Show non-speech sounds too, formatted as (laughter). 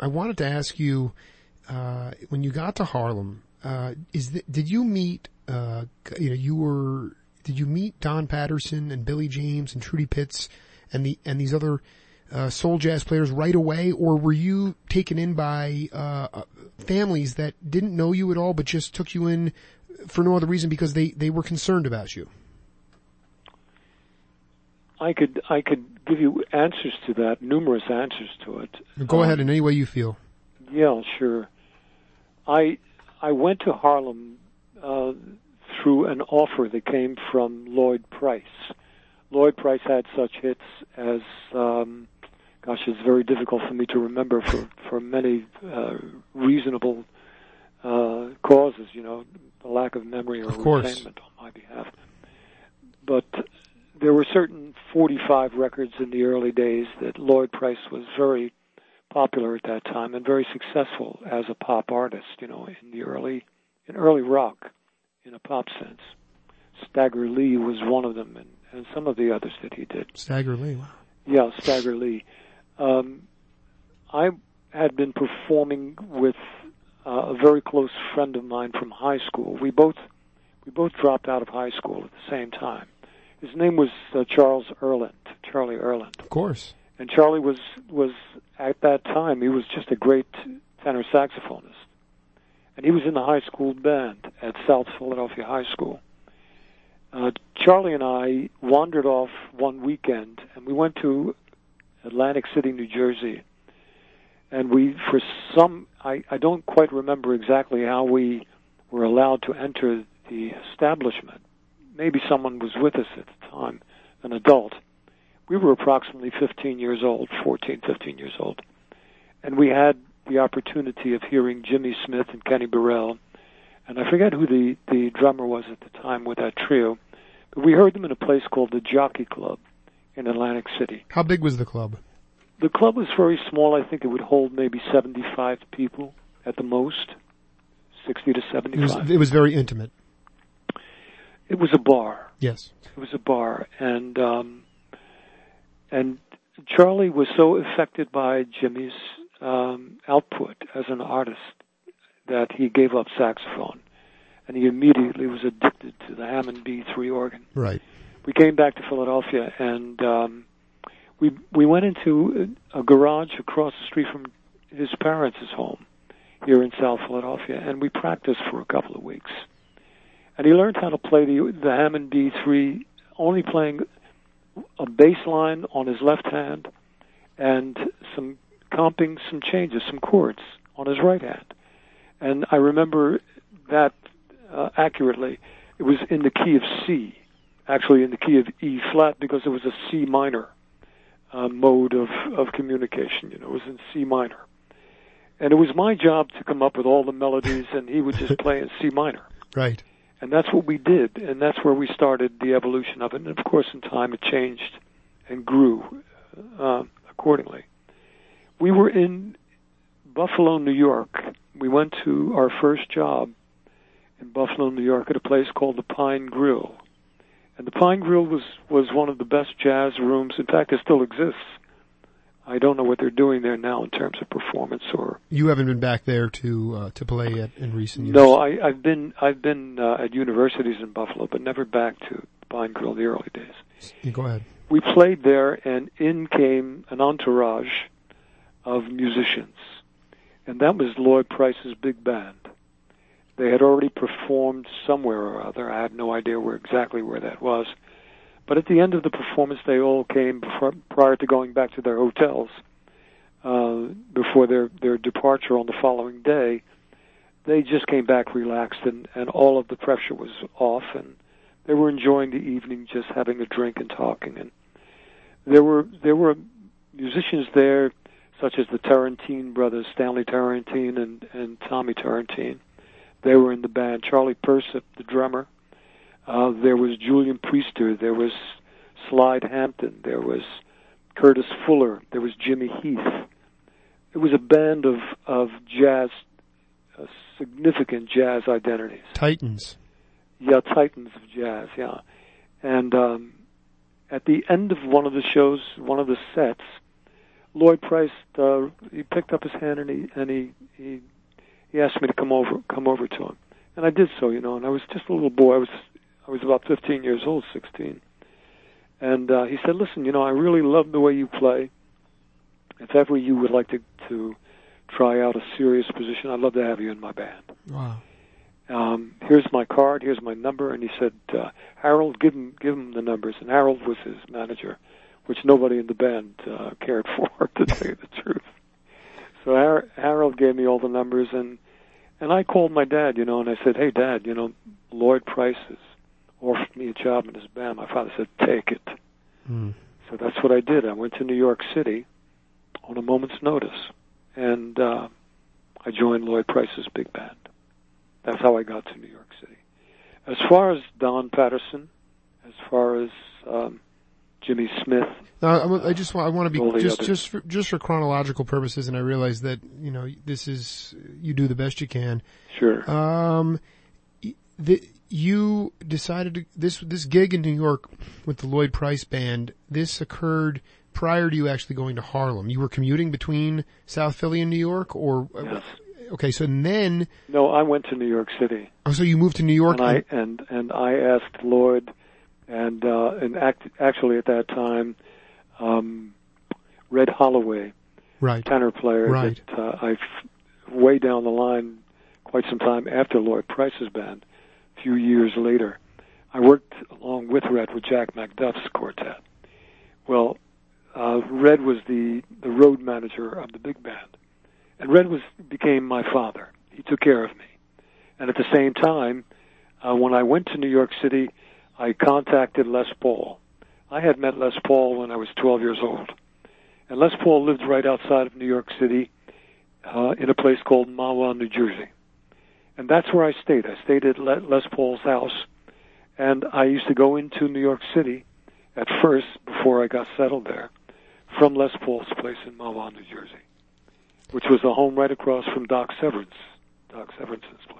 I wanted to ask you, uh, when you got to Harlem, uh, is did you meet, uh, you know, you were, did you meet Don Patterson and Billy James and Trudy Pitts and the, and these other, uh, soul jazz players right away, or were you taken in by, uh, families that didn't know you at all, but just took you in for no other reason because they, they were concerned about you? I could I could give you answers to that, numerous answers to it. Go Um, ahead in any way you feel. Yeah, sure. I I went to Harlem uh, through an offer that came from Lloyd Price. Lloyd Price had such hits as, um, gosh, it's very difficult for me to remember for for many uh, reasonable uh, causes. You know, the lack of memory or Of course. on my behalf. But there were certain 45 records in the early days that Lloyd Price was very popular at that time and very successful as a pop artist, you know, in the early in early rock in a pop sense. Stagger Lee was one of them and, and some of the others that he did. Stagger Lee, wow. Yeah, Stagger Lee. Um, I had been performing with uh, a very close friend of mine from high school. We both we both dropped out of high school at the same time. His name was uh, Charles Earland, Charlie Earland Of course. and Charlie was was at that time he was just a great tenor saxophonist, and he was in the high school band at South Philadelphia High School. Uh, Charlie and I wandered off one weekend, and we went to Atlantic City, New Jersey, and we for some I, I don't quite remember exactly how we were allowed to enter the establishment. Maybe someone was with us at the time, an adult we were approximately 15 years old, 14, 15 years old, and we had the opportunity of hearing Jimmy Smith and Kenny Burrell, and I forget who the the drummer was at the time with that trio, but we heard them in a place called the Jockey Club in Atlantic City. How big was the club? The club was very small. I think it would hold maybe 75 people at the most, 60 to It 75. was, it was very intimate. It was a bar. Yes. it was a bar and um and Charlie was so affected by Jimmy's um output as an artist that he gave up saxophone and he immediately was addicted to the Hammond B3 organ. Right. We came back to Philadelphia and um we we went into a garage across the street from his parents' home here in South Philadelphia and we practiced for a couple of weeks. And he learned how to play the the Hammond B3 only playing a bass line on his left hand and some comping some changes, some chords on his right hand. And I remember that uh, accurately. It was in the key of C, actually in the key of E flat because it was a C minor uh, mode of, of communication. You know, it was in C minor. And it was my job to come up with all the melodies, and he would just play in C minor. Right. And that's what we did, and that's where we started the evolution of it. And of course, in time, it changed and grew uh, accordingly. We were in Buffalo, New York. We went to our first job in Buffalo, New York, at a place called the Pine Grill. And the Pine Grill was was one of the best jazz rooms. In fact, it still exists. I don't know what they're doing there now in terms of performance or You haven't been back there to uh, to play at in recent years. no, I, I've been I've been uh, at universities in Buffalo, but never back to Pine Grill the early days. Go ahead. We played there, and in came an entourage of musicians, and that was Lloyd Price's big band. They had already performed somewhere or other. I had no idea where exactly where that was, but at the end of the performance, they all came before, prior to going back to their hotels uh, before their their departure on the following day they just came back relaxed and and all of the pressure was off and they were enjoying the evening just having a drink and talking. And there were there were musicians there such as the Turrentine brothers Stanley Turrentine and and Tommy Turrentine. They were in the band. Charlie Persip the drummer uh there was Julian Priester there was Slide Hampton there was Curtis Fuller there was Jimmy Heath it was a band of of jazz uh, significant jazz identities. Titans. Yeah, titans of jazz. Yeah, and um, at the end of one of the shows, one of the sets, Lloyd Price, uh, he picked up his hand and he and he he he asked me to come over come over to him, and I did so. You know, and I was just a little boy. I was I was about 15 years old, 16, and uh, he said, "Listen, you know, I really love the way you play. If ever you would like to to try out a serious position, I'd love to have you in my band." Wow. um, here's my card, here's my number, and he said, uh, Harold, give him give him the numbers. And Harold was his manager, which nobody in the band uh, cared (laughs) for, to tell you the truth. So Har- Harold gave me all the numbers, and and I called my dad, you know, and I said, Hey, Dad, you know, Lloyd Price has offered me a job in his band. My father said, Take it. Mm. So that's what I did. I went to New York City on a moment's notice, and uh, I joined Lloyd Price's big band. That's how I got to New York City. As far as Don Patterson, as far as um, Jimmy Smith, Now, I, I just want, I want to be just just for, just for chronological purposes, and I realize that you know this is you do the best you can. sure. Um, the, you decided to, this this gig in New York with the Lloyd Price band. This occurred prior to you actually going to Harlem. You were commuting between South Philly and New York, or yes. okay. So then, No, I went to New York City, oh, so you moved to New York. and I and and I asked Lloyd, and uh, and act, actually at that time, um, Red Holloway, right. tenor player Right. that uh, I way down the line, quite some time after Lloyd Price's band, few years later, I worked along with Red with Jack McDuff's quartet. Well, uh, Red was the the road manager of the big band, and Red was became my father. He took care of me, and at the same time, uh, when I went to New York City, I contacted Les Paul. I had met Les Paul when I was 12 years old. And Les Paul lived right outside of New York City uh, in a place called Mahwah, New Jersey. And that's where I stayed. I stayed at Les Paul's house. And I used to go into New York City at first, before I got settled there, from Les Paul's place in Mahwah, New Jersey, which was a home right across from Doc Severance, Doc Severance's place.